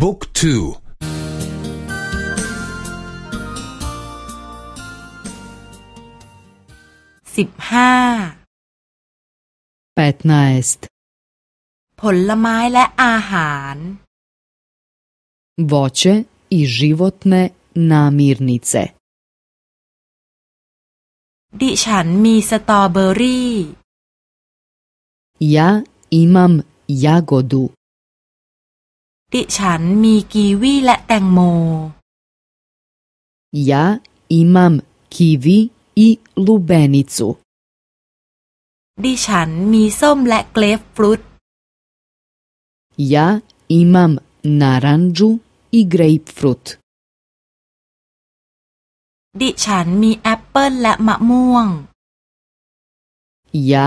บุ๊กทูสิบห้าผลไม้และอาหาร voće i životne namirnice ดิฉันมีสตรอเบอรี่ Ja imam jagodu ดิฉันมีกีวีและแตงโม Ja imam kivi i lubenicu ดิฉันมีส้มและเกรฟฟรุต Ja imam naranđu i grapefruit ดิฉันมีแอปเปิลและมะม่วง Ja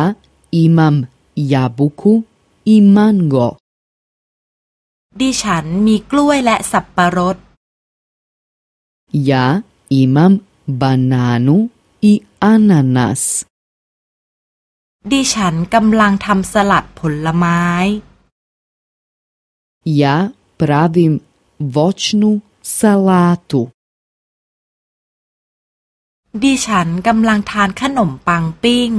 imam jabuku i mango ดิฉันมีกล้วยและสับปะรด Ja imam bananu i ananas ดิฉันกำลังทำสลัดผลไม้ Ja pravim voćnu salatu ดิฉันกำลังทานขนมปังปิ้ง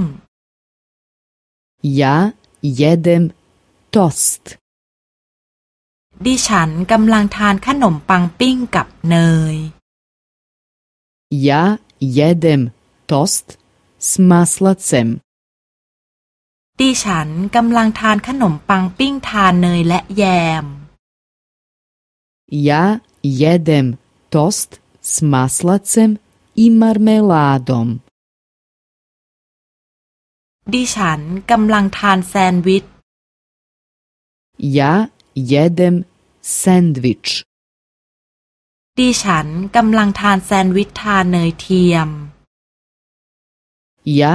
Ja jedem tost ดิฉันกำลังทานขนมปังปิ้งกับเนย Ja jedem tost s maslacem ดิฉันกำลังทานขนมปังปิ้งทานเนยและแยม Ja jedem tost s maslacem i marmeladom ดิฉันกำลังทานแซนด์วิช Ja jedem sandvič ดิฉันกำลังทานแซนด์วิชทานเนยเทียม Ja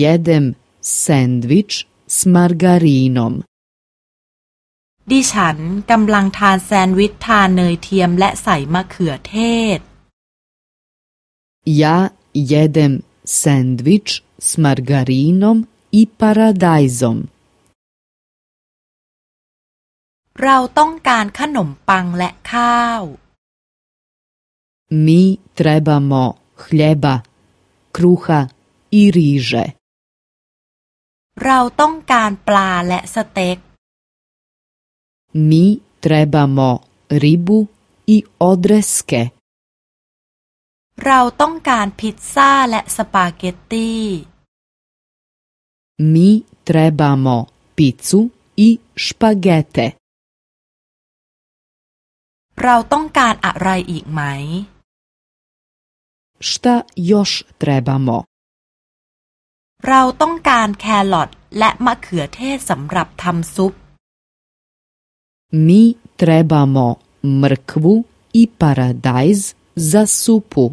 jedem sandvič s margarinom ดิฉันกำลังทานแซนด์วิชทานเนยเทียมและใส่มะเขือเทศ Ja jedem sandvič s margarinom i paradajzom เราต้องการขนมปังและข้าว Mi trebamo hljeba, kruha i riže. เราต้องการปลาและสเต็ก Mi trebamo ribu i odreske. เราต้องการพิซซ่าและสปาเกตตี Mi trebamo picu i špagete. เราต้องการอะไรอีกไหม Šta još trebamo? เราต้องการแครอทและมะเขือเทศสำหรับทำซุป Mi trebamo mrkvu i paradajz za supu.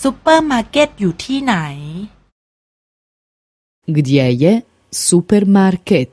ซูเปอร์มาร์เก็ตอยู่ที่ไหน Gdje je supermarket?